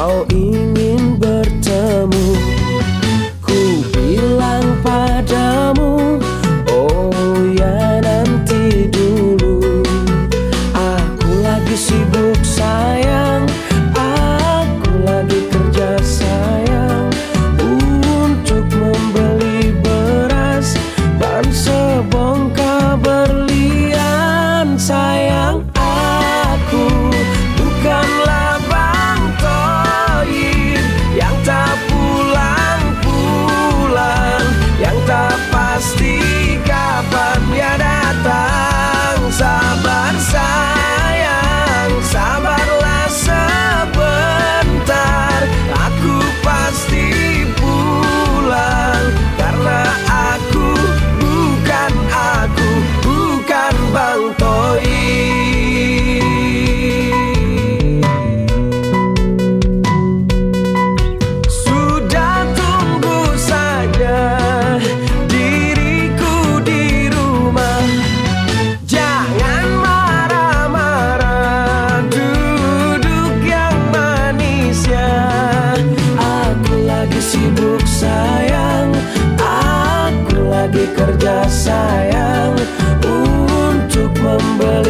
kau ingin bertemu Ku bilang padamu Oh ya nanti dulu. Aku lagi sibuk sayang. lagi kerja sayang untuk membeli